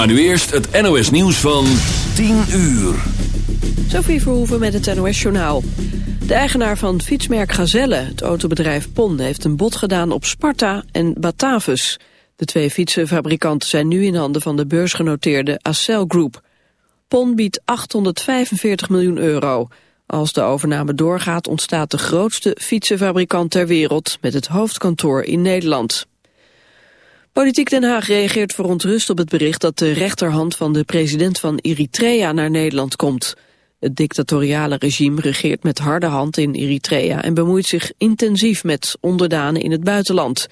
Maar nu eerst het NOS nieuws van 10 uur. Sophie Verhoeven met het NOS Journaal. De eigenaar van fietsmerk Gazelle, het autobedrijf PON... heeft een bod gedaan op Sparta en Batavus. De twee fietsenfabrikanten zijn nu in handen van de beursgenoteerde Accel Group. PON biedt 845 miljoen euro. Als de overname doorgaat ontstaat de grootste fietsenfabrikant ter wereld... met het hoofdkantoor in Nederland. Politiek Den Haag reageert verontrust op het bericht dat de rechterhand van de president van Eritrea naar Nederland komt. Het dictatoriale regime regeert met harde hand in Eritrea en bemoeit zich intensief met onderdanen in het buitenland.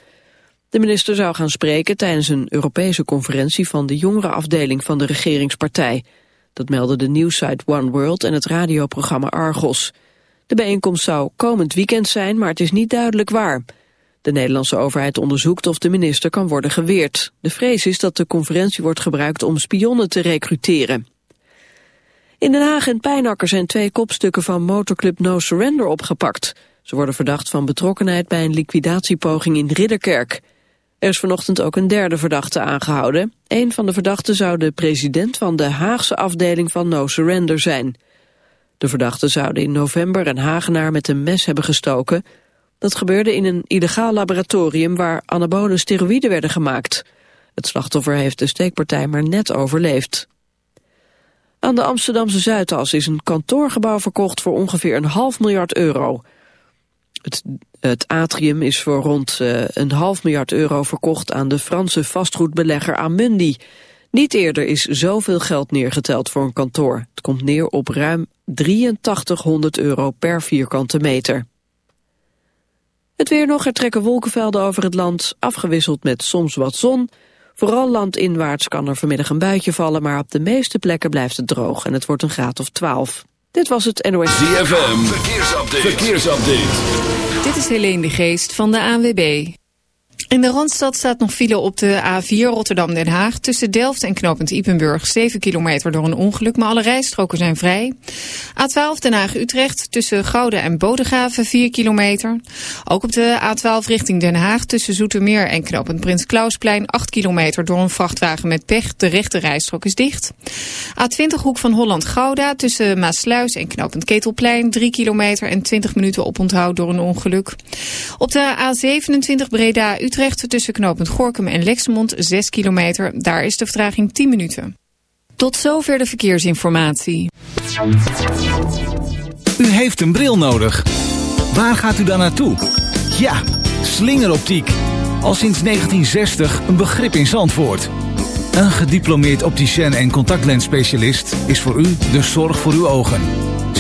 De minister zou gaan spreken tijdens een Europese conferentie van de jongerenafdeling van de regeringspartij. Dat melden de nieuwsite One World en het radioprogramma Argos. De bijeenkomst zou komend weekend zijn, maar het is niet duidelijk waar. De Nederlandse overheid onderzoekt of de minister kan worden geweerd. De vrees is dat de conferentie wordt gebruikt om spionnen te recruteren. In Den Haag en Pijnakker zijn twee kopstukken van motorclub No Surrender opgepakt. Ze worden verdacht van betrokkenheid bij een liquidatiepoging in Ridderkerk. Er is vanochtend ook een derde verdachte aangehouden. Een van de verdachten zou de president van de Haagse afdeling van No Surrender zijn. De verdachten zouden in november een Hagenaar met een mes hebben gestoken... Dat gebeurde in een illegaal laboratorium waar anabole steroïden werden gemaakt. Het slachtoffer heeft de steekpartij maar net overleefd. Aan de Amsterdamse Zuidas is een kantoorgebouw verkocht voor ongeveer een half miljard euro. Het, atrium is voor rond uh, een half miljard euro verkocht aan de Franse vastgoedbelegger Amundi. Niet eerder is zoveel geld neergeteld voor een kantoor. Het komt neer op ruim 8300 euro per vierkante meter. Het weer nog, er trekken wolkenvelden over het land, afgewisseld met soms wat zon. Vooral landinwaarts kan er vanmiddag een buitje vallen, maar op de meeste plekken blijft het droog en het wordt een graad of 12. Dit was het NOS. ZFM, verkeersupdate. verkeersupdate. Dit is Helene de Geest van de ANWB. In de Randstad staat nog file op de A4 Rotterdam-Den Haag... tussen Delft en knooppunt Ipenburg, 7 kilometer door een ongeluk... maar alle rijstroken zijn vrij. A12 Den Haag-Utrecht tussen Gouden en Bodegraven, 4 kilometer. Ook op de A12 richting Den Haag tussen Zoetermeer en knooppunt Prins Klausplein... 8 kilometer door een vrachtwagen met pech. De rechte rijstrook is dicht. A20 Hoek van Holland-Gouda tussen Maasluis en knooppunt Ketelplein... 3 kilometer en 20 minuten oponthoud door een ongeluk. Op de A27 Breda-Utrecht Utrecht tussen knooppunt Gorkum en Lexmond 6 kilometer. Daar is de vertraging 10 minuten. Tot zover de verkeersinformatie. U heeft een bril nodig. Waar gaat u dan naartoe? Ja, slingeroptiek. Al sinds 1960 een begrip in Zandvoort. Een gediplomeerd opticien en contactlensspecialist is voor u de zorg voor uw ogen.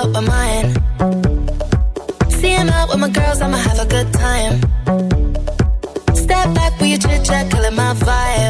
Fuck with mine. See out with my girls, I'ma have a good time. Step back with your chit chat, killing my vibe.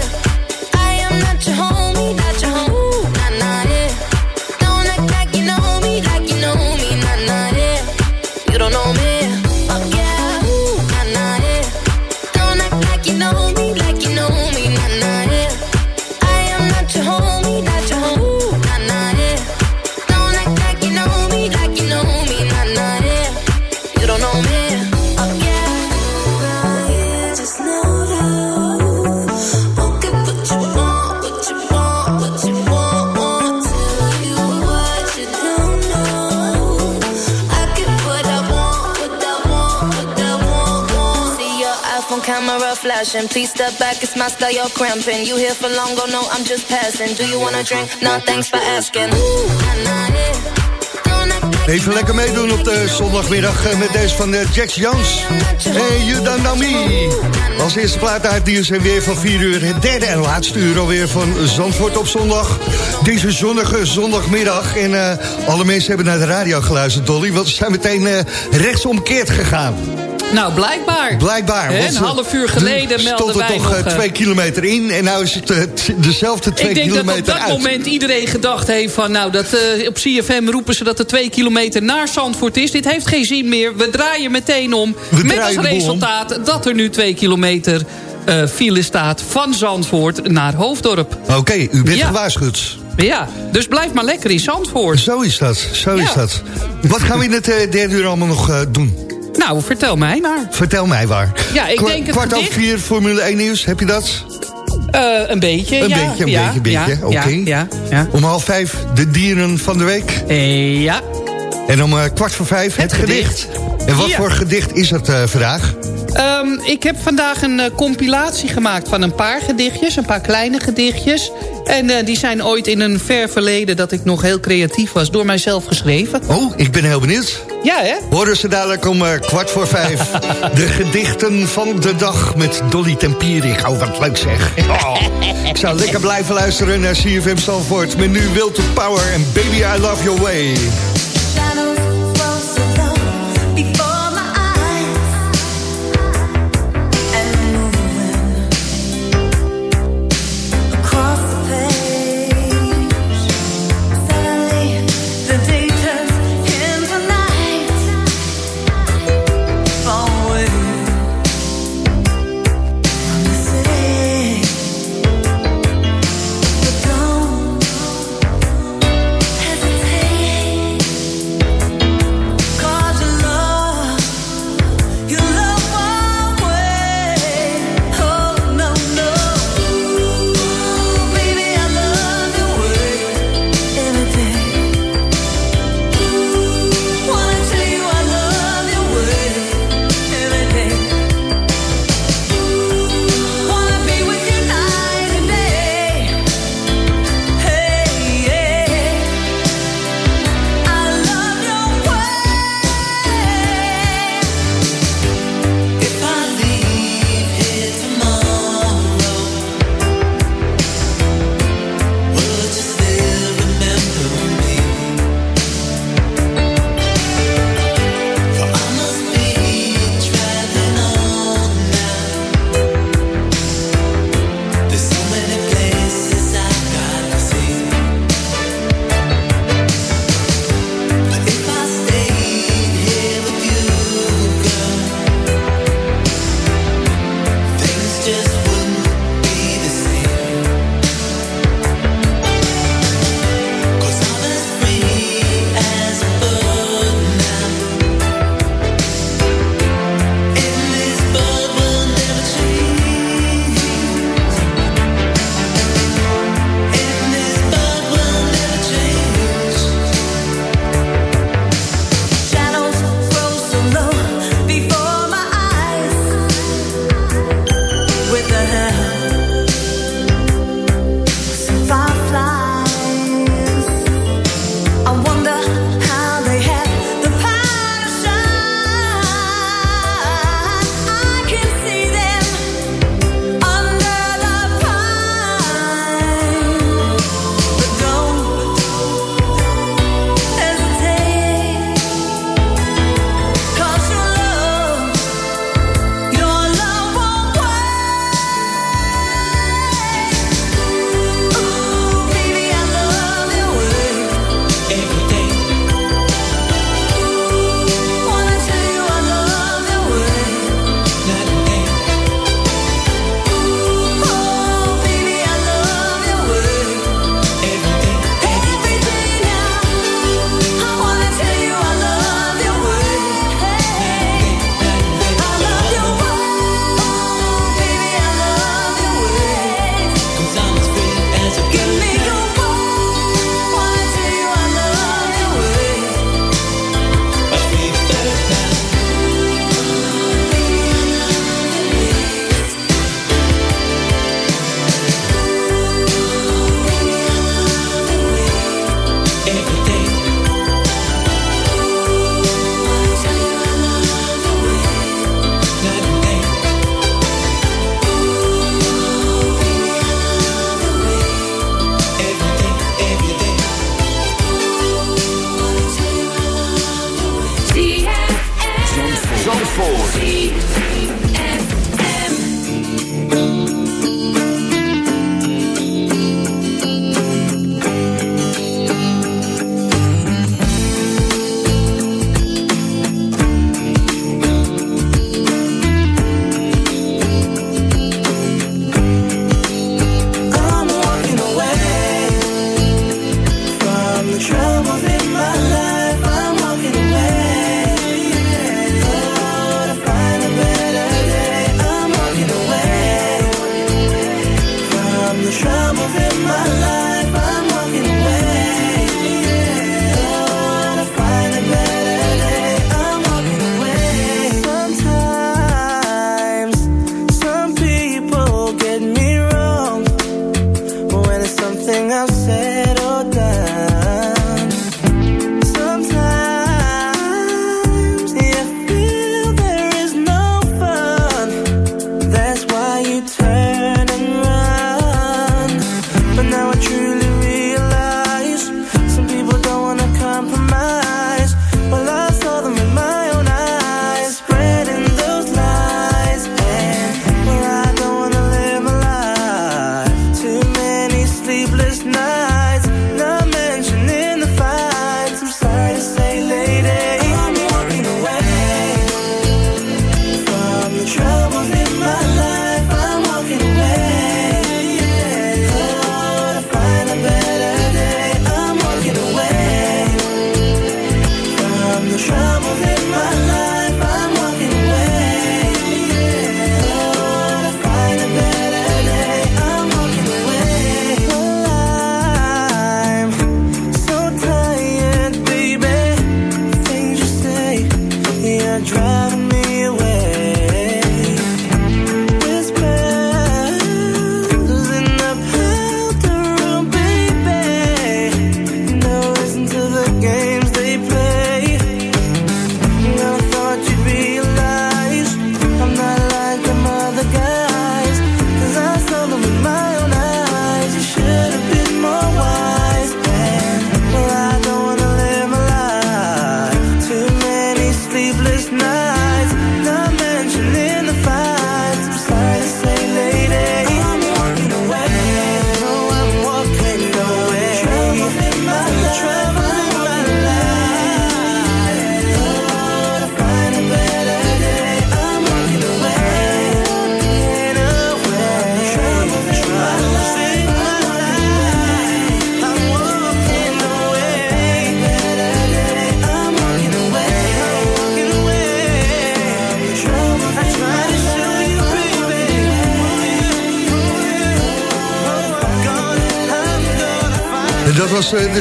Flashing. Please step back, it's my style, you're cramping. You here for long, go no, I'm just passing. Do you wanna drink? Nah, thanks for asking. Even lekker meedoen op de zondagmiddag eh, met deze van eh, Jax Jones. Hey, you don't know me. Als eerste plaat uit nieuws en weer van 4 uur. Het derde en laatste uur alweer van Zandvoort op zondag. Deze zonnige zondagmiddag. En eh, alle mensen hebben naar de radio geluisterd, Dolly. Want ze zijn meteen eh, rechtsomkeerd gegaan. Nou, blijkbaar. Blijkbaar. Een half uur geleden toen melden stond er wij toch eh, eh, twee kilometer in. En nu is het eh, dezelfde twee Ik denk dat kilometer op dat uit. moment iedereen gedacht heeft van... nou, dat, op CFM roepen ze dat er twee kilometer naar Zandvoort is. Dit heeft geen zin meer. We draaien meteen om. We met als resultaat dat er nu twee kilometer file staat... van Zandvoort naar Hoofddorp. Oké, u bent Ja. gewaarschuwd. Ja, dus blijf maar lekker in Zandvoort. Zo is dat, zo is dat. Wat gaan we in het derde uur allemaal nog doen? Nou, vertel mij maar. Vertel mij waar. Ja, ik Kwa- denk het Kwart over vier, Formule 1 nieuws, heb je dat? Eh, een beetje, Een ja. beetje, een ja, beetje, een ja, beetje. Oké. Ja. Om half vijf, de dieren van de week. Eh, ja. En om eh, kwart voor vijf, het, Het gedicht. gedicht. En wat Ja. voor gedicht is het eh, vandaag? Ehm, ik heb vandaag een eh, compilatie gemaakt van een paar gedichtjes. Een paar kleine gedichtjes. En eh, die zijn ooit in een ver verleden dat ik nog heel creatief was... door mijzelf geschreven. Oh, ik ben heel benieuwd. Ja, hè? Horen ze dadelijk om kwart voor vijf. de gedichten van de dag met Dolly Tempierik. Oh, wat leuk zeg. Oh, ik zou lekker blijven luisteren naar CFM Zandvoort. Met nu Will to Power en Baby I Love Your Way.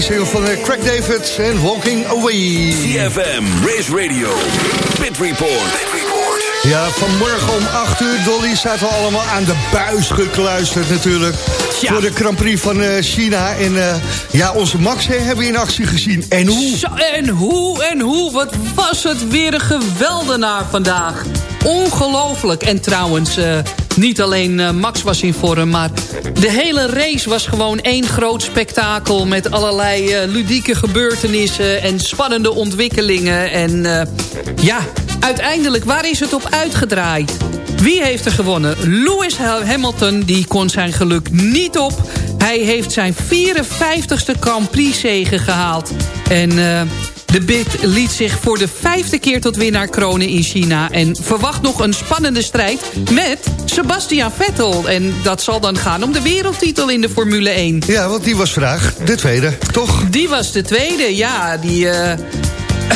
De single van eh, Craig David en Walking Away. ZFM, Race Radio, Pit Report. Ja, vanmorgen om 8 uur, Dolly, zaten we allemaal aan de buis gekluisterd natuurlijk. Voor de Grand Prix van eh, China. En eh, ja, onze Max hè, hebben we in actie gezien. En hoe? Zo, en hoe, en hoe, wat was het weer een geweldenaar vandaag. Ongelooflijk. En trouwens, eh, niet alleen eh, Max was in vorm... maar de hele race was gewoon één groot spektakel... met allerlei eh, ludieke gebeurtenissen en spannende ontwikkelingen. En eh, ja, uiteindelijk, waar is het op uitgedraaid? Wie heeft er gewonnen? Lewis Hamilton, die kon zijn geluk niet op. Hij heeft zijn 54ste Grand Prix zege gehaald. En de Brit liet zich voor de vijfde keer tot winnaar kronen in China. En verwacht nog een spannende strijd met Sebastian Vettel. En dat zal dan gaan om de wereldtitel in de Formule 1. Ja, want die was vandaag de tweede, toch? Die was de tweede, ja. Die, eh,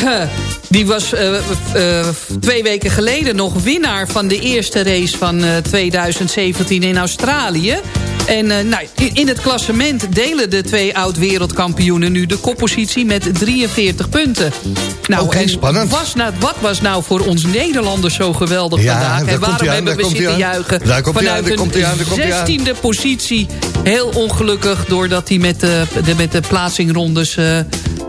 die was eh, eh, twee weken geleden nog winnaar van de eerste race van eh, 2017 in Australië. En eh, nou, in- het klassement delen de twee oud-wereldkampioenen nu de koppositie met 43 punten. Nou, spannend. Was nou, wat was nou voor ons Nederlanders zo geweldig Ja, vandaag? En waarom aan, hebben we zitten juichen Daar komt vanuit aan, komt een 16e positie? Heel ongelukkig doordat hij met de, de, met de plaatsingrondes... eh,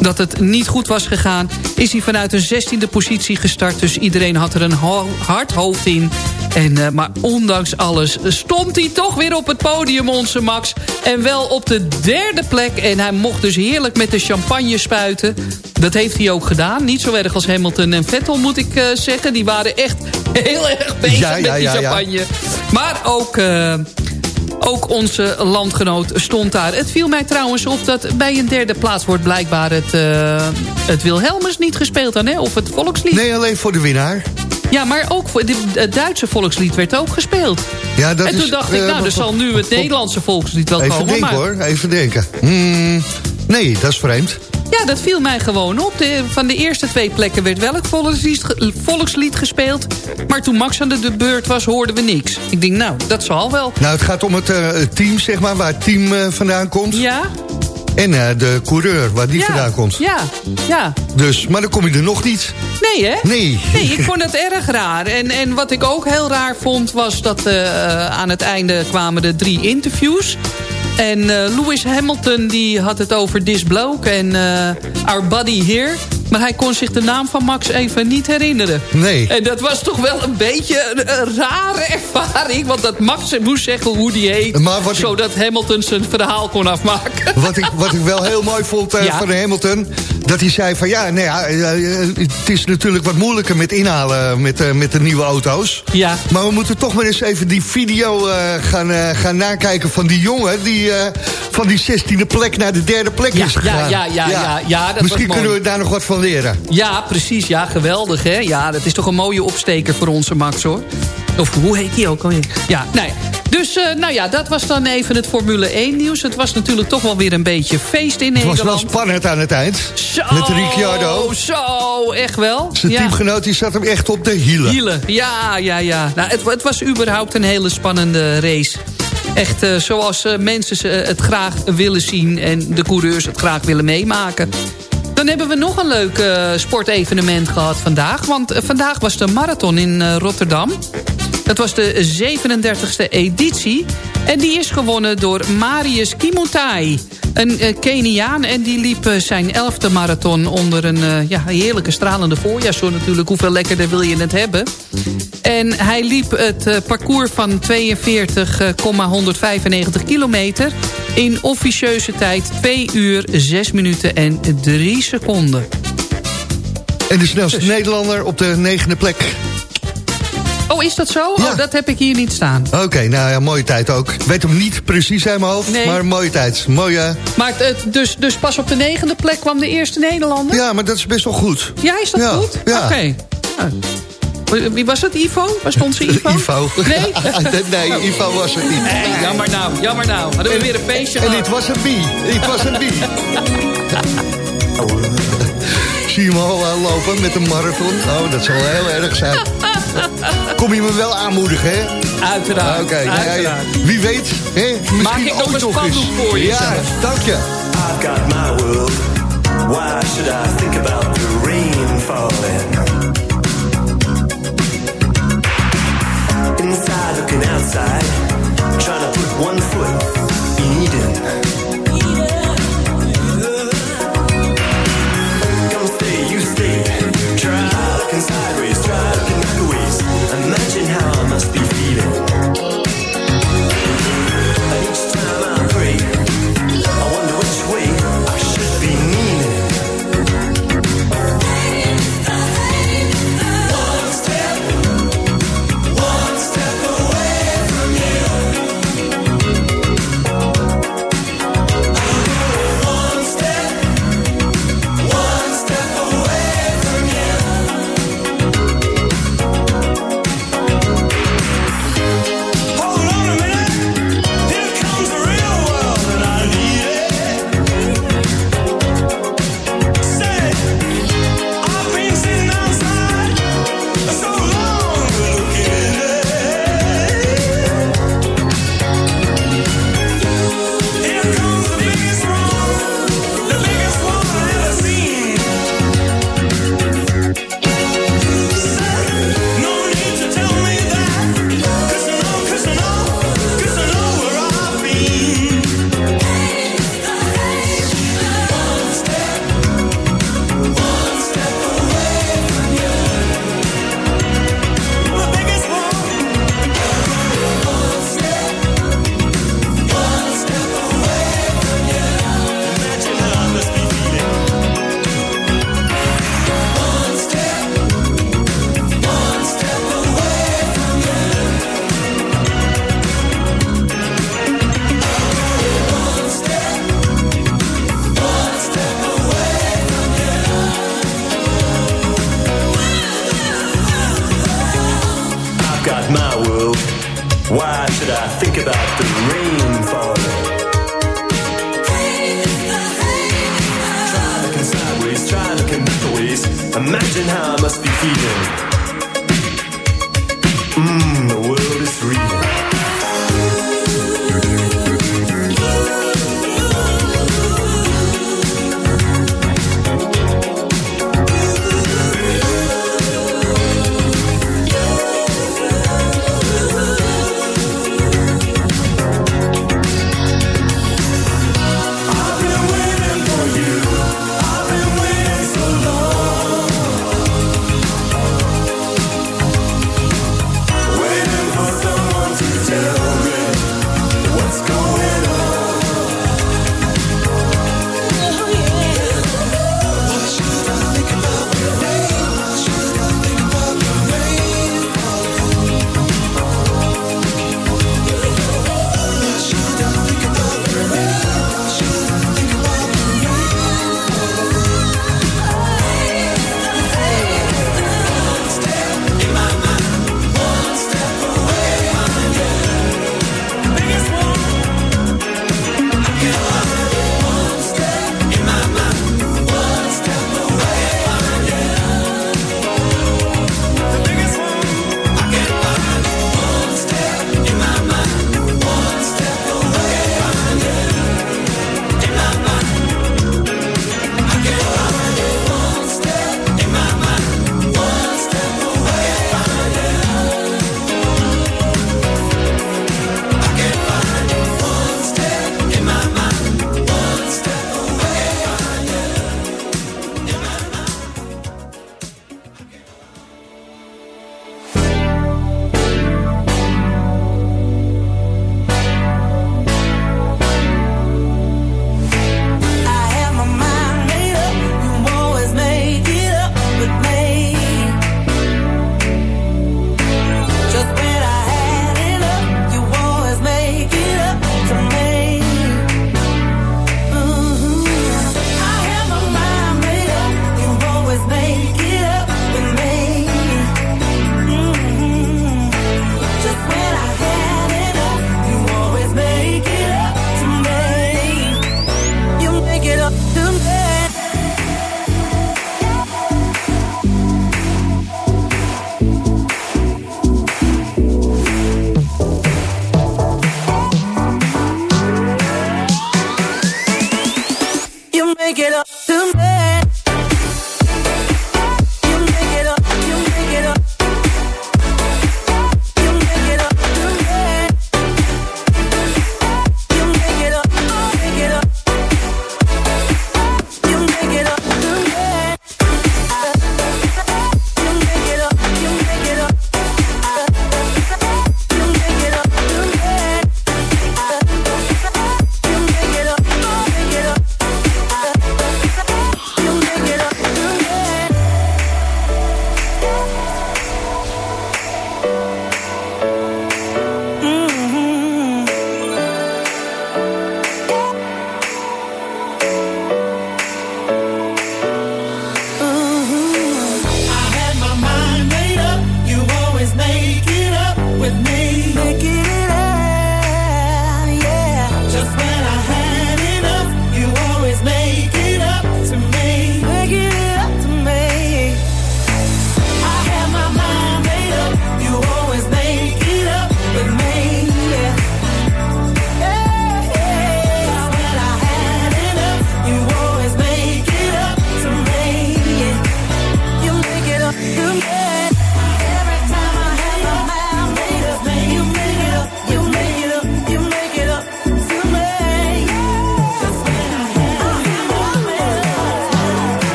dat het niet goed was gegaan... is hij vanuit een 16e positie gestart. Dus iedereen had er een ho- hard hoofd in. En, eh, maar ondanks alles stond hij toch weer op het podium, onze Max. En wel op de derde plek. En hij mocht dus heerlijk met de champagne spuiten. Dat heeft hij ook gedaan. Niet zo erg als Hamilton en Vettel, moet ik eh, zeggen. Die waren echt heel erg bezig Ja, ja, met die ja, champagne. Maar ook... eh, ook onze landgenoot stond daar. Het viel mij trouwens op dat bij een derde plaats wordt blijkbaar het, eh het Wilhelmus niet gespeeld dan, hè? Of het volkslied. Nee, alleen voor de winnaar. Ja, maar ook voor het Duitse volkslied werd ook gespeeld. Ja, dat en toen is, dacht ik, eh, nou, er zal nu het Nederlandse volkslied wel Even komen. denken maar, hoor, even denken. Hmm, nee, dat is vreemd. Ja, dat viel mij gewoon op. De, van de eerste twee plekken werd welk volkslied, ge- volkslied gespeeld. Maar toen Max aan de, beurt was, hoorden we niks. Ik denk, nou, dat zal wel. Nou, het gaat om het eh, het team, zeg maar, waar het team eh, vandaan komt. Ja? En eh, de coureur, waar die ja. vandaan komt. Ja, ja. Dus, maar dan kom je er nog niet. Nee, hè? Nee. Nee, ik vond het erg raar. En, en wat ik ook heel raar vond, was dat aan het einde kwamen de drie interviews. En eh, Lewis Hamilton die had het over this bloke en eh, our buddy here. Maar hij kon zich de naam van Max even niet herinneren. Nee. En dat was toch wel een beetje een, een rare ervaring. Want dat Max moest zeggen hoe die heet. Maar wat ik- zodat Hamilton zijn verhaal kon afmaken. Wat ik, wat ik wel heel mooi vond eh, Ja. van Hamilton... dat hij zei van ja, nee, ja, eh, het is natuurlijk wat moeilijker met inhalen met, eh, met de nieuwe auto's. Ja. Maar we moeten toch maar eens even die video eh, gaan, gaan nakijken van die jongen... die van die 16e plek naar de derde plek Ja, is ja, gegaan. ja, ja, ja, ja, dat was Misschien kunnen we daar nog wat van leren. Ja, precies. Ja, geweldig, hè? Ja, dat is toch een mooie opsteker voor onze Max, hoor. Of hoe heet die ook alweer? Ja, nou ja. Dus, eh, nou ja, dat was dan even het Formule 1 nieuws. Het was natuurlijk toch wel weer een beetje feest in Het was Nederland. wel spannend aan het eind. Zo, Met Ricciardo. Zo, echt wel. Zijn ja. teamgenoot die zat hem echt op de hielen. Hielen, ja, ja, ja. Nou, het, het was überhaupt een hele spannende race. Echt eh, zoals eh, mensen het graag willen zien... en de coureurs het graag willen meemaken. Dan hebben we nog een leuk sportevenement gehad vandaag. Want vandaag was de marathon in Rotterdam. Dat was de 37e editie. En die is gewonnen door Marius Kimutai. Een eh, Keniaan en die liep eh, zijn elfde marathon onder een eh, ja, heerlijke stralende voorjaarszon natuurlijk. Hoeveel lekkerder wil je het hebben? En hij liep het parcours van 42,195 kilometer... in officieuze tijd 2 uur 6 minuten en 3 seconden. En de snelste Nederlander op de negende plek. Oh, is dat zo? Ja. Oh, dat heb ik hier niet staan. Oké, nou ja, mooie tijd ook. Ik weet hem niet precies uit mijn hoofd, Nee. maar mooie tijd. Mooie, Maar het, dus, dus pas op de negende plek kwam de eerste Nederlander? ja, maar dat is best wel goed. Ja, is dat Ja, goed? ja. Oké. Wie was het, Ivo? Waar stond ze, Ivo? Ivo. Nee? nee, Ivo was het niet. Nee, jammer nou, jammer nou. Hadden we weer een feestje En dit was een bie. Dit was een bie. Zie je hem al eh, lopen met een marathon? Oh, dat zal wel heel erg zijn. Kom je me wel aanmoedigen, hè? Uiteraard, Oké, nou ja, uiteraard. wie weet. Hè? Misschien Maak ik nog een spandoek voor je Ja, zelf. dank je. I've got my world. Why should I think about the rain falling? Inside looking outside, trying to put one foot in Eden.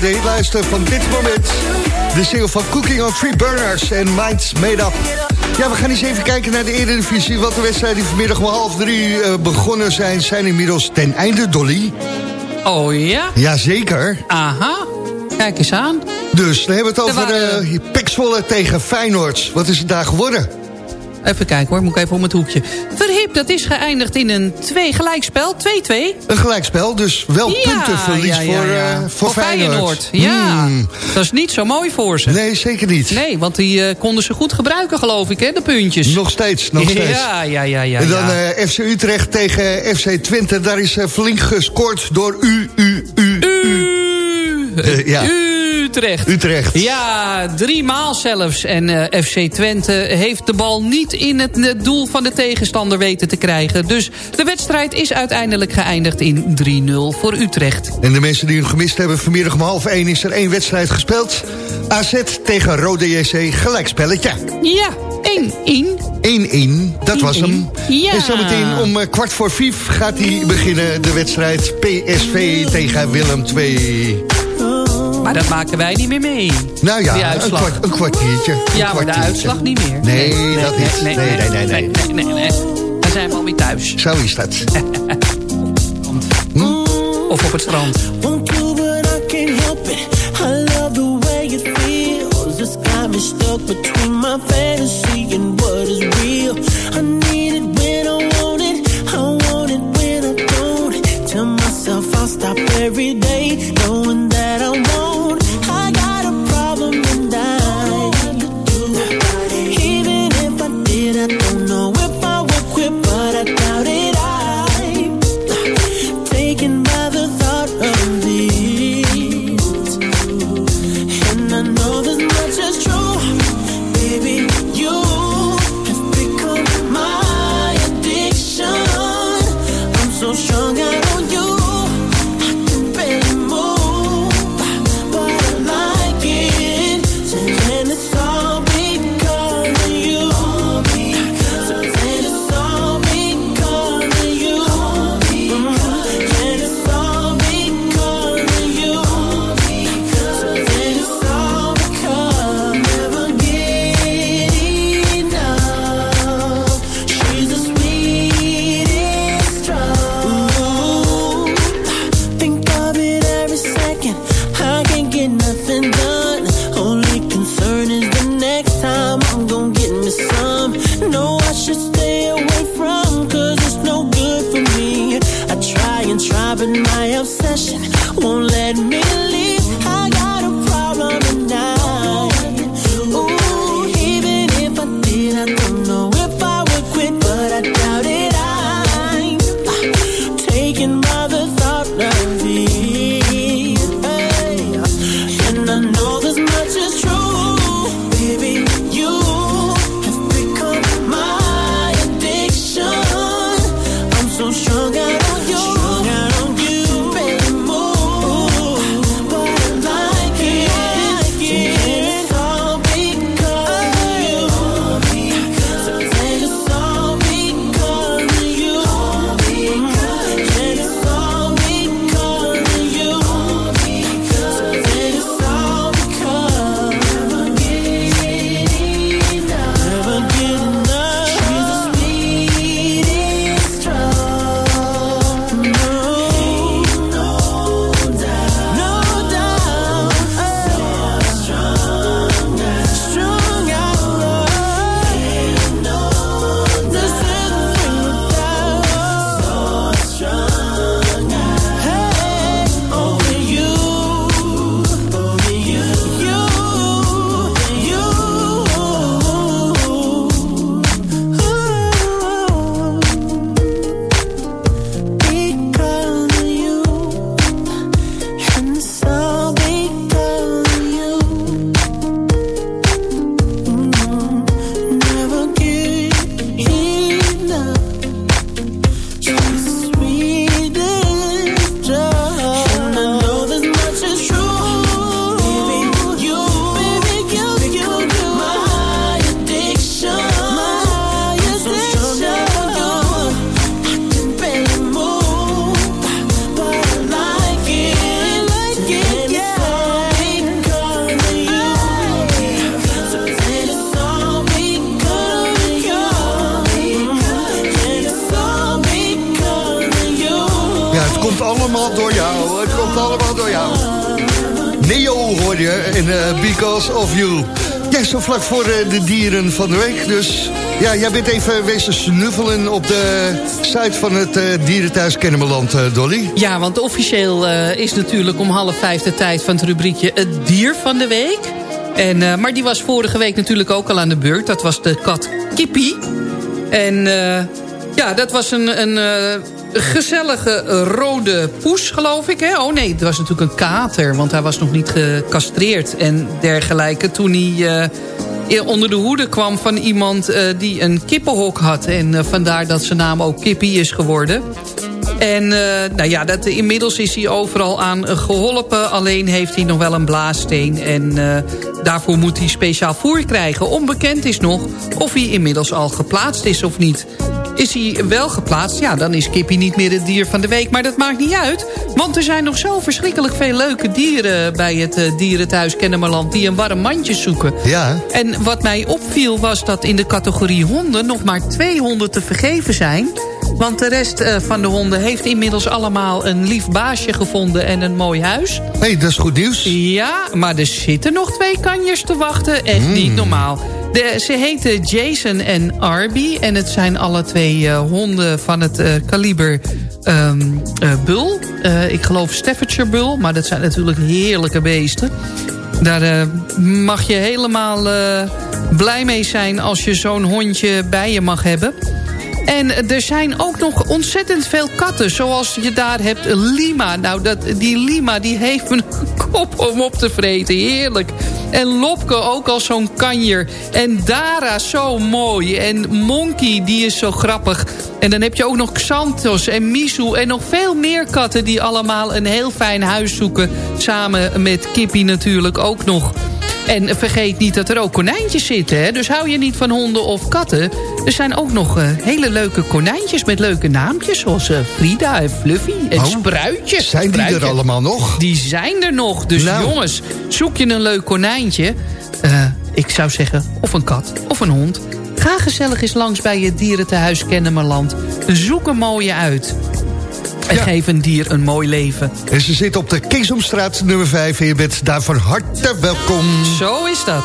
de hitlijsten van dit moment. De single van Cooking on Three Burners en Minds Made Up. Ja, we gaan eens even kijken naar de Eredivisie. Wat de wedstrijden die vanmiddag om half drie eh, begonnen zijn... zijn inmiddels ten einde, Dolly. Oh ja? Jazeker. Aha, kijk eens aan. Dus, dan hebben we het over waren... uh, tegen Feyenoord. Wat is het daar geworden? Even kijken hoor, moet ik even om het hoekje. Verhip, dat is geëindigd in een 2 gelijkspel. 2-2. Een gelijkspel, dus wel puntenverlies ja, ja, voor, eh, voor, Feyenoord. Ja, Hmm. dat is niet zo mooi voor ze. Nee, zeker niet. Nee, want die eh, konden ze goed gebruiken, geloof ik, hè, de puntjes. Nog steeds, nog steeds. Ja, ja, ja, ja. en dan eh, FC Utrecht tegen FC Twente. Daar is flink gescoord door U, U, U, U. Ja. Utrecht. Utrecht. Ja, drie maal zelfs. En eh, FC Twente heeft de bal niet in het, het doel van de tegenstander weten te krijgen. Dus de wedstrijd is uiteindelijk geëindigd in 3-0 voor Utrecht. En de mensen die hem gemist hebben, vanmiddag om half 1 is er één wedstrijd gespeeld. AZ tegen Rode JC, gelijkspelletje. Ja, 1-1. 1-1, dat was hem. Ja. En zometeen om eh, kwart voor vijf gaat hij beginnen, de wedstrijd PSV tegen Willem II. Maar dat maken wij niet meer mee. Nou Die ja, een, uitslag. kwart, een kwartiertje. Een Ja, maar de uitslag niet meer. Nee, dat niet. Nee, nee, nee, nee. nee, nee, nee, nee. Dan zijn we alweer thuis. Zo is dat. Of op het strand. Stuck between my fantasy and what is real. I need it when I want it. I want it when I don't. Tell myself I'll stop every day, voor eh, de dieren van de week. Dus ja, jij bent even wezen snuffelen op de site van het uh, dierenthuis Kennemerland, uh, Dolly. Ja, want officieel is natuurlijk om half vijf de tijd van het rubriekje Het Dier van de Week. En, maar die was vorige week natuurlijk ook al aan de beurt. Dat was de kat Kippie. En ja, dat was een, een gezellige rode poes, geloof ik. Hè? Oh nee, het was natuurlijk een kater, want hij was nog niet gecastreerd en dergelijke. Toen hij onder de hoede kwam van iemand uh, die een kippenhok had. En uh, vandaar dat zijn naam ook Kippie is geworden. En nou ja, dat, inmiddels is hij overal aan geholpen. Alleen heeft hij nog wel een blaassteen. En daarvoor moet hij speciaal voer krijgen. Onbekend is nog of hij inmiddels al geplaatst is of niet. Is hij wel geplaatst, ja, dan is Kippie niet meer het dier van de week. Maar dat maakt niet uit, want er zijn nog zo verschrikkelijk veel leuke dieren... bij het uh, dierenthuis Kennemerland die een warm mandje zoeken. Ja. En wat mij opviel was dat in de categorie honden... nog maar twee honden te vergeven zijn... Want de rest uh, van de honden heeft inmiddels allemaal een lief baasje gevonden en een mooi huis. Hé, hey, dat is goed nieuws. Ja, maar er zitten nog twee kanjers te wachten. Echt mm. niet normaal. De, ze heten Jason en Arby. En het zijn alle twee uh, honden van het uh, kaliber uh, Bull. ik geloof Staffordshire Bull. Maar dat zijn natuurlijk heerlijke beesten. Daar mag je helemaal blij mee zijn als je zo'n hondje bij je mag hebben. En er zijn ook nog ontzettend veel katten. Zoals je daar hebt Lima. Nou, dat, die Lima die heeft een kop om op te vreten. Heerlijk. En Lopke ook al zo'n kanjer. En Dara zo mooi. En Monkey die is zo grappig. En dan heb je ook nog Xantos en Misu. En nog veel meer katten die allemaal een heel fijn huis zoeken. Samen met Kippie natuurlijk ook nog. En vergeet niet dat er ook konijntjes zitten. Hè? Dus hou je niet van honden of katten. Er zijn ook nog uh, hele leuke konijntjes met leuke naampjes. Zoals uh, Frida en Fluffy en oh, Spruitjes. Zijn die er allemaal nog? Die zijn er nog. Dus nou. jongens, zoek je een leuk konijntje. Uh, ik zou zeggen, of een kat of een hond. Ga gezellig eens langs bij je dierentehuis Kennemerland. Zoek een mooie uit. En ja. geef een dier een mooi leven. En ze zit op de Keesomstraat nummer 5 en je bent daar van harte welkom. Zo is dat.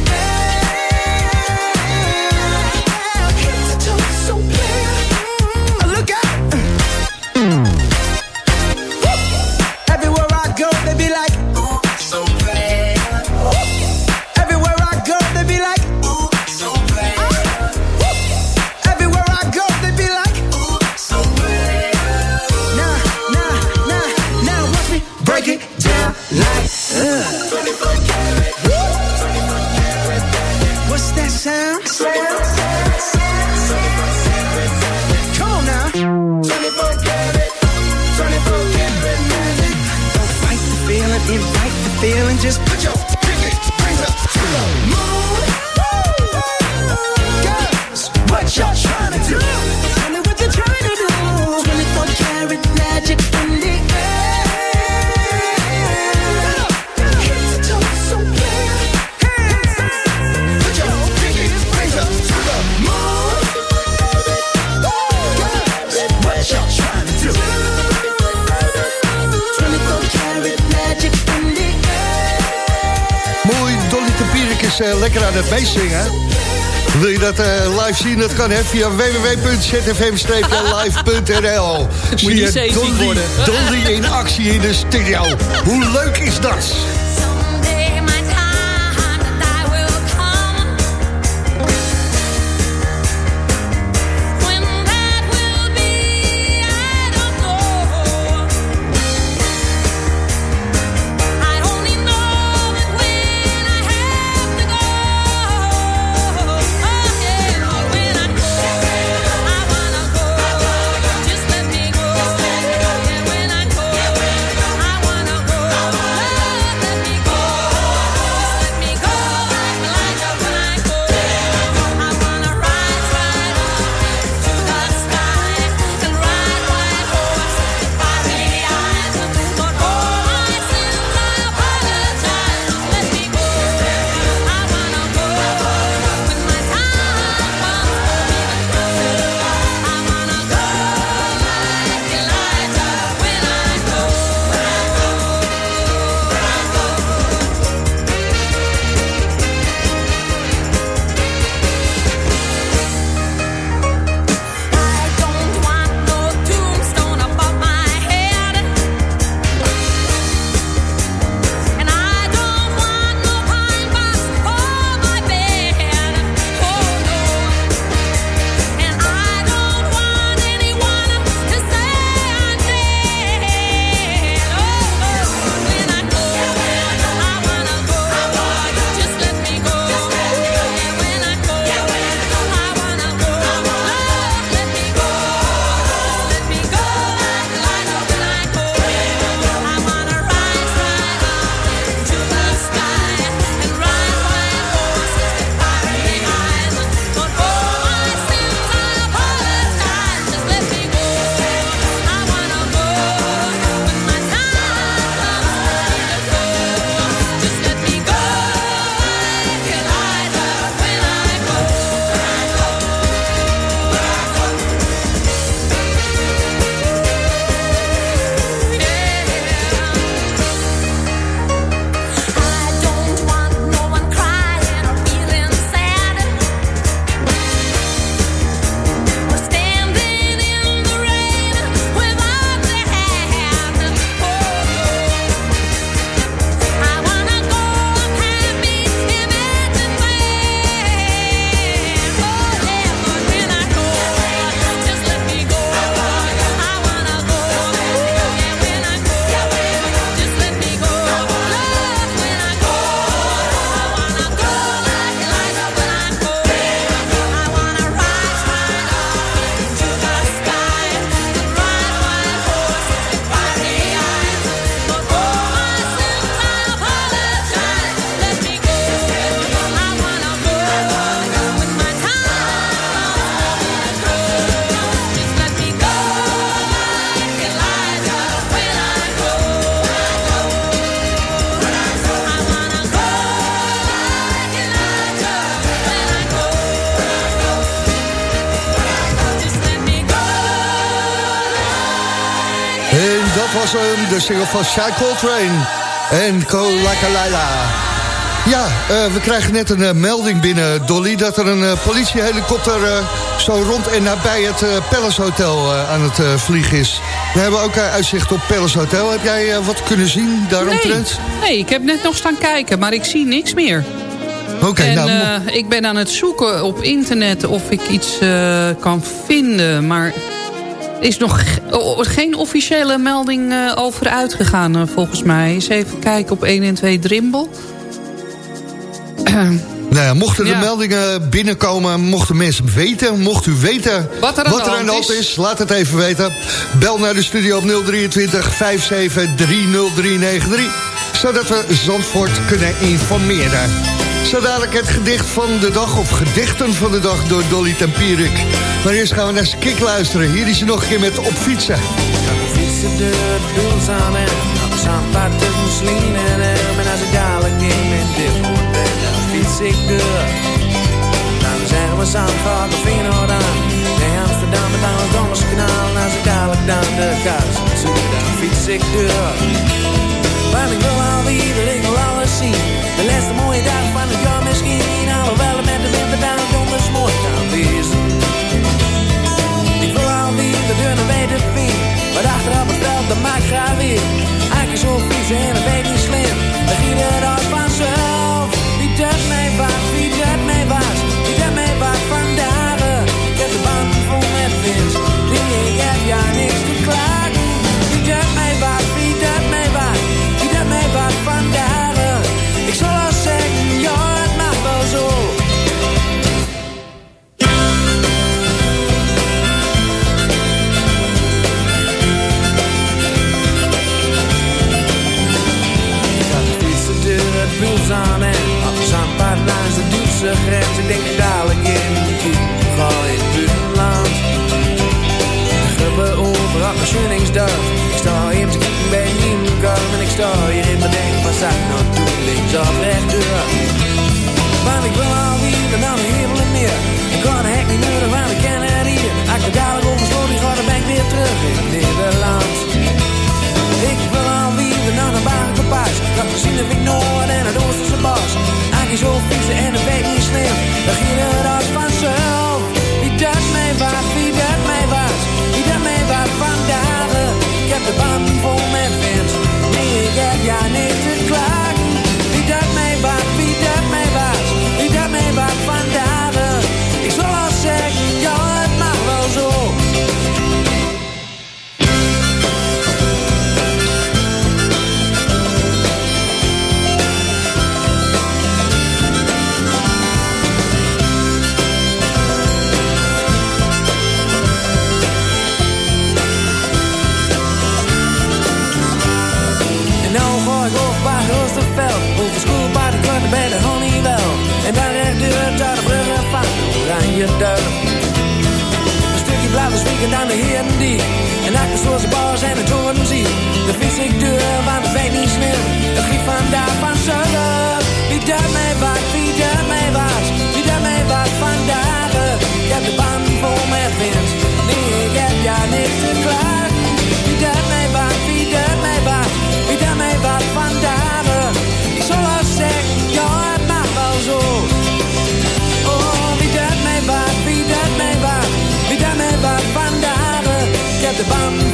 Empiricus eh, lekker aan het beest. Wil je dat eh, live zien? Dat kan hè, via www.zfm-live.nl. moet je Dolly in actie in de studio. Hoe leuk is dat? single van Shy Coltrane en Kolakalaila. Ja, eh, we krijgen net een eh, melding binnen, Dolly... dat er een eh, politiehelikopter zo rond en nabij het Palace Hotel aan het vliegen is. We hebben ook uitzicht op Palace Hotel. Heb jij wat kunnen zien daaromtrend? Nee. nee, ik heb net nog staan kijken, maar ik zie niks meer. Oké, okay, nou, ik ben aan het zoeken op internet of ik iets kan vinden, maar is nog geen officiële melding eh, over uitgegaan, eh, volgens mij. Eens even kijken op 1 en 2 Drimbel. Nou mochten de meldingen binnenkomen, mochten mensen weten... mocht u weten wat er aan, de hand is. laat het even weten. Bel naar de studio op 023 5730393... zodat we Zandvoort kunnen informeren. Zo dadelijk het gedicht van de dag, of gedichten van de dag door Dolly Tempierik. Maar eerst gaan we naar Skik luisteren. Hier is hij nog een keer met Op Fietsen. fietsen de doels aan en op zandpad tussen en. En als ik dadelijk niet meer dit dan fiets ik door. Dan zeggen we Zandvoort of Feyenoord aan. Nee, Amsterdam met aan het Donderskanaal. En als ik dadelijk dan de kous zoek, dan fiets ik door. Want ik wil alweer, ik wil alles zien. De laatste mooie dag van het jaar misschien. Alhoewel het met de winterdag donders mooi kan wezen. Ik wil alweer de deur naar beneden vind. Maar achteraf het veld, dat maakt graag weer. Eigenlijk zo fietsen en weet niet slim. Dan ging het als Oh, wie dat mij was, wie dat mij was Wie dat mij was vandaag Ik heb de band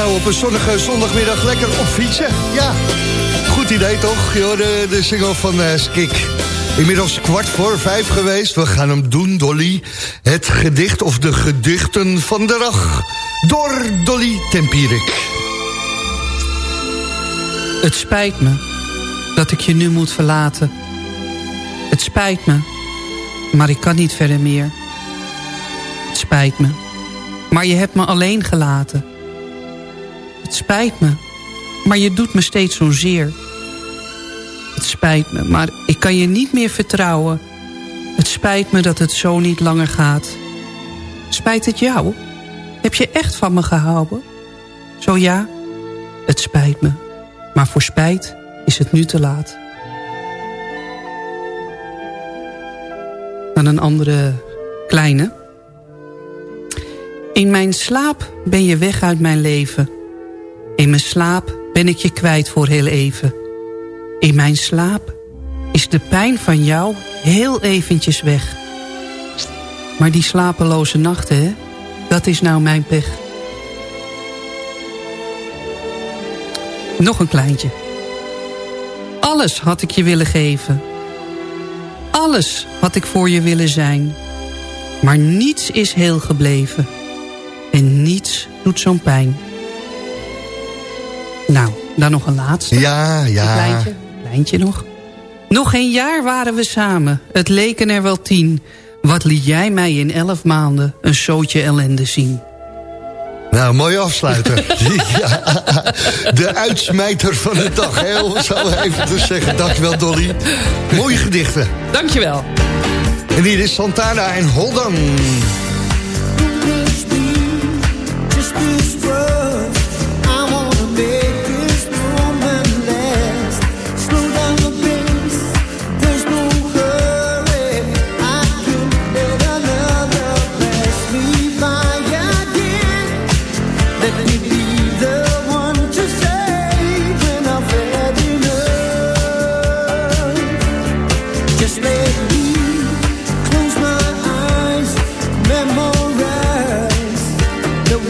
Nou, op een zonnige zondagmiddag lekker op fietsen. Ja, goed idee toch? Je hoorde de single van eh, Skik. Inmiddels kwart voor vijf geweest. We gaan hem doen, Dolly. Het gedicht of de gedichten van de dag. Door Dolly Tempierik. Het spijt me dat ik je nu moet verlaten. Het spijt me, maar ik kan niet verder meer. Het spijt me, maar je hebt me alleen gelaten. Spijt me, maar je doet me steeds zozeer. Het spijt me, maar ik kan je niet meer vertrouwen. Het spijt me dat het zo niet langer gaat. Spijt het jou? Heb je echt van me gehouden? Zo ja, het spijt me. Maar voor spijt is het nu te laat. Dan een andere kleine. In mijn slaap ben je weg uit mijn leven. In mijn slaap ben ik je kwijt voor heel even. In mijn slaap is de pijn van jou heel eventjes weg. Maar die slapeloze nachten, hè, dat is nou mijn pech. Nog een kleintje. Alles had ik je willen geven. Alles had ik voor je willen zijn. Maar niets is heel gebleven. En niets doet zo'n pijn. Nou, dan nog een laatste. Ja, ja. Een kleintje, kleintje nog. Nog een jaar waren we samen. Het leken er wel tien. Wat liet jij mij in elf maanden een zootje ellende zien. Nou, mooi afsluiter. ja, de uitsmijter van de dag, hè, om het zo even te zeggen. Dankjewel, Dolly. Mooie gedichten. Dankjewel. En hier is Santana en Holden.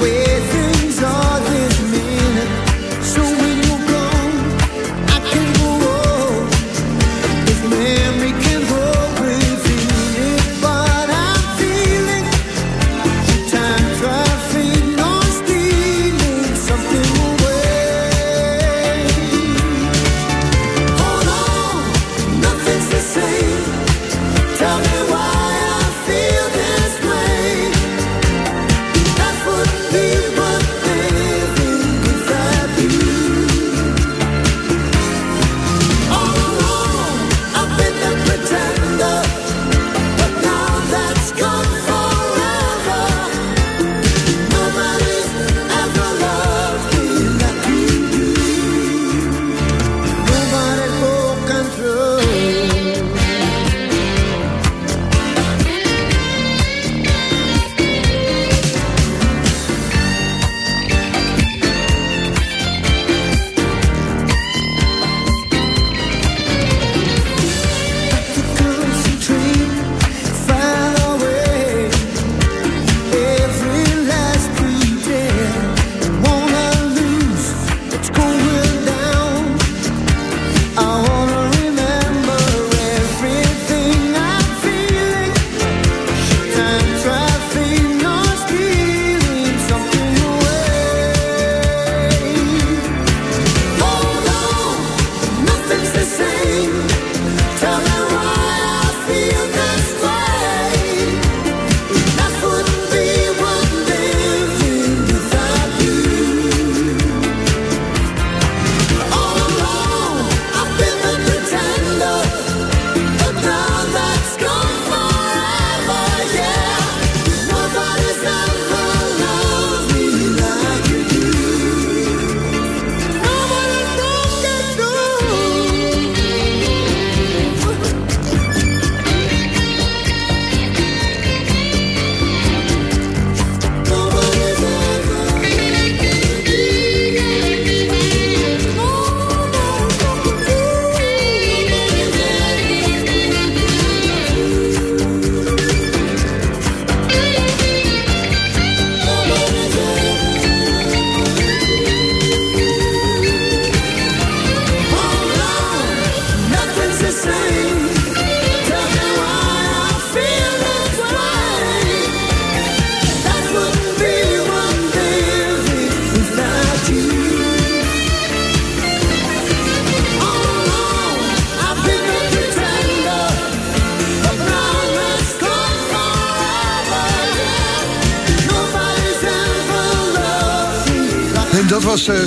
The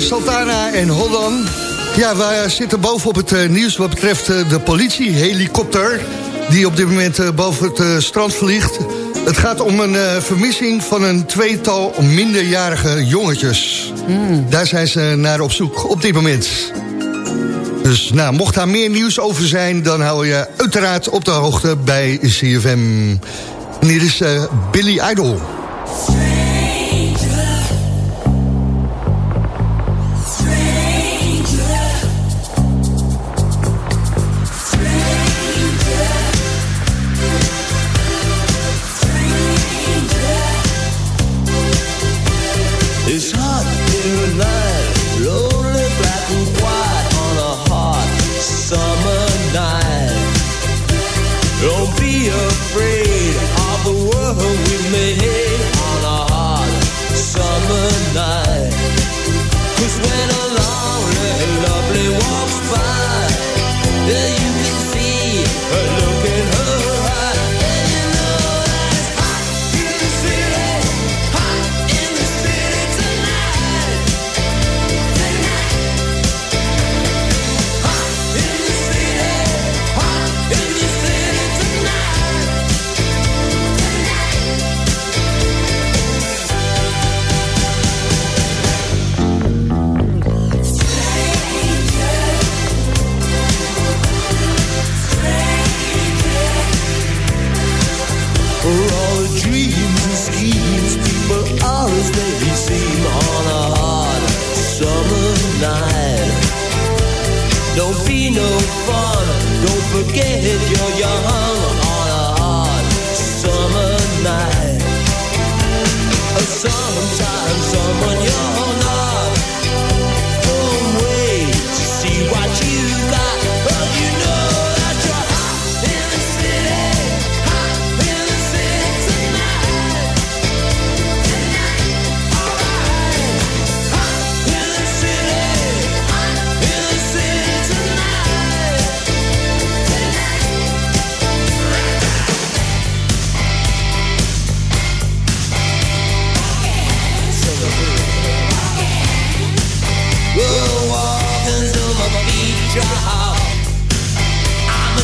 Santana en Holland. Ja, wij zitten bovenop het eh, nieuws wat betreft eh, de politiehelikopter... die op dit moment eh, boven het strand vliegt. Het gaat om een vermissing van een tweetal minderjarige jongetjes. Daar zijn ze naar op zoek op dit moment. Dus nou, mocht daar meer nieuws over zijn... dan hou je uiteraard op de hoogte bij CFM. En hier is Billy Idol.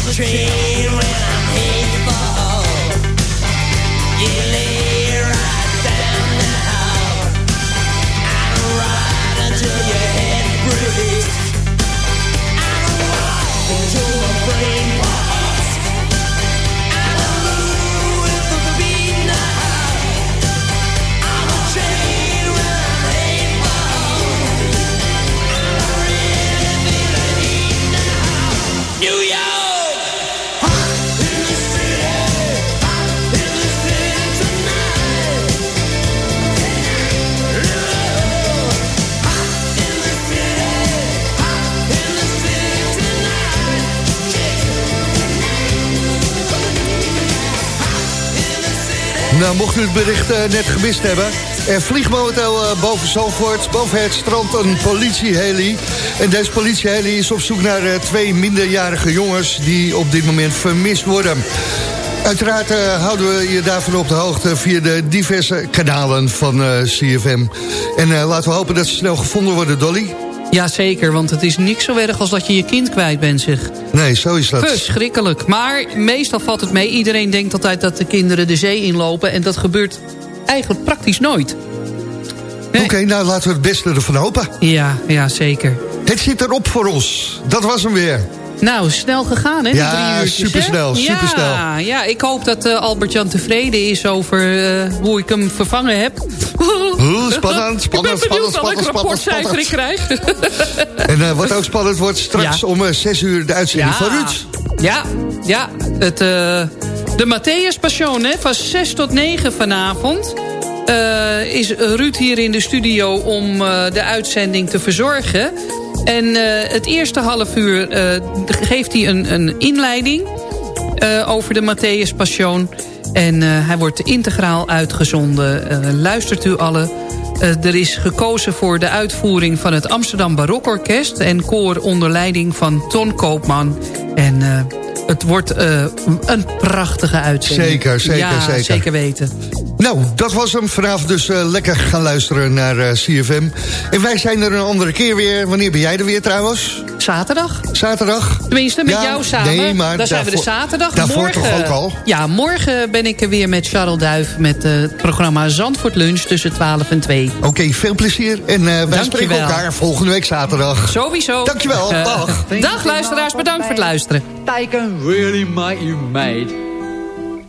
Train Nou, mocht u het bericht eh, net gemist hebben... er vliegt momenteel eh, boven Zalvoort, boven het strand, een politieheli. En deze politieheli is op zoek naar eh, twee minderjarige jongens... die op dit moment vermist worden. Uiteraard houden we je daarvan op de hoogte... via de diverse kanalen van CFM. En laten we hopen dat ze snel gevonden worden, Dolly. Jazeker, want het is niks zo erg als dat je je kind kwijt bent, zeg. Nee, zo is dat. Verschrikkelijk. Maar meestal valt het mee. Iedereen denkt altijd dat de kinderen de zee inlopen. En dat gebeurt eigenlijk praktisch nooit. Oké, nou laten we het beste ervan hopen. Ja, ja, zeker. Het zit erop voor ons. Dat was hem weer. Nou, snel gegaan, hè? Ja, supersnel, hè? supersnel. Ja, ja, ik hoop dat eh, Albert-Jan tevreden is over eh, hoe ik hem vervangen heb. Oeh, spannend, spannend, ik ben benieuwd spannend, welk spannend, rapportcijfer ik spannend. krijg. En eh, wat ook spannend wordt, straks Ja. om eh, 6 uur de uitzending van Ruud. Ja, ja. Het, de Matthäus Passion, hè, van 6 tot 9 vanavond... is Ruud hier in de studio om de uitzending te verzorgen. En eh, het eerste half uur eh, geeft hij een, een inleiding... eh, over de Matthäus Passion. En hij wordt integraal uitgezonden. Luistert u alle... Er is gekozen voor de uitvoering van het Amsterdam Barokorkest... en koor onder leiding van Ton Koopman. En het wordt een prachtige uitzending. Zeker, zeker, ja, zeker. zeker weten. Nou, dat was hem. Vanavond dus eh, lekker gaan luisteren naar eh, CFM. En wij zijn er een andere keer weer. Wanneer ben jij er weer trouwens? Zaterdag. Zaterdag? Tenminste, met Ja, jou samen. nee, maar Dan zijn we de zaterdag. daarvoor morgen, toch ook al? Ja, morgen ben ik er weer met Charles Duif... met eh, het programma Zandvoort Lunch tussen 12 en 2. Oké, veel plezier. En eh, wij Dankjewel. spreken elkaar volgende week zaterdag. Sowieso. Dankjewel, dag. dag luisteraars, bedankt voor het luisteren. They can really make you mad.